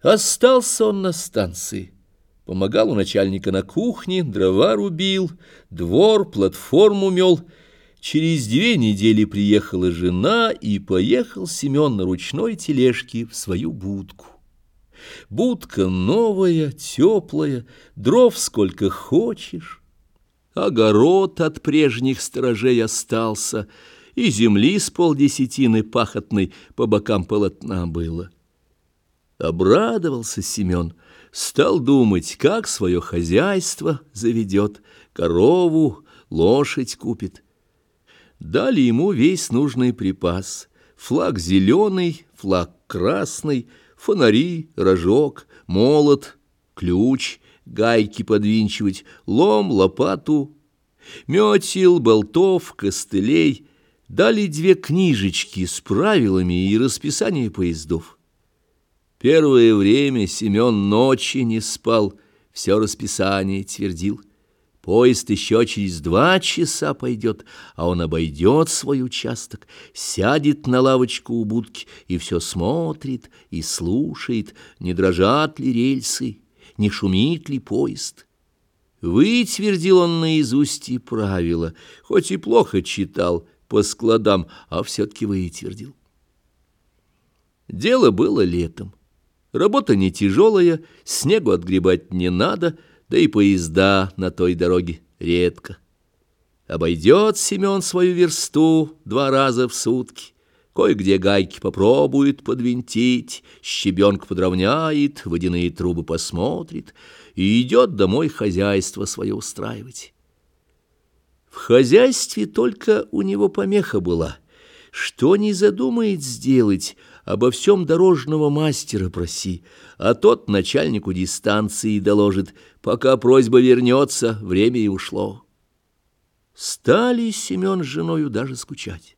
Остался он на станции. Помогал у начальника на кухне, дрова рубил, двор, платформу мел. Через две недели приехала жена, и поехал Семен на ручной тележке в свою будку. Будка новая, теплая, дров сколько хочешь. Огород от прежних сторожей остался, и земли с полдесятины пахотной по бокам полотна было. Обрадовался Семен, стал думать, как свое хозяйство заведет, корову, лошадь купит. Дали ему весь нужный припас, флаг зеленый, флаг красный, фонари, рожок, молот, ключ, гайки подвинчивать, лом, лопату, метел, болтов, костылей. Дали две книжечки с правилами и расписанием поездов. Первое время Семен ночи не спал, все расписание твердил. Поезд еще через два часа пойдет, а он обойдет свой участок, сядет на лавочку у будки и все смотрит и слушает, не дрожат ли рельсы, не шумит ли поезд. Вытвердил он наизусть и правила, хоть и плохо читал по складам, а все-таки вытвердил. Дело было летом. Работа не тяжелая, снегу отгребать не надо, да и поезда на той дороге редко. Обойдет Семен свою версту два раза в сутки, кое-где гайки попробует подвинтить, щебенку подровняет, водяные трубы посмотрит и идет домой хозяйство свое устраивать. В хозяйстве только у него помеха была — что не задумает сделать, обо всем дорожного мастера проси, а тот начальнику дистанции доложит, пока просьба вернется, время и ушло. Стали Семен с женою даже скучать.